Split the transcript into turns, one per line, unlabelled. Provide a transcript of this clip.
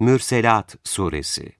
Mürselat Suresi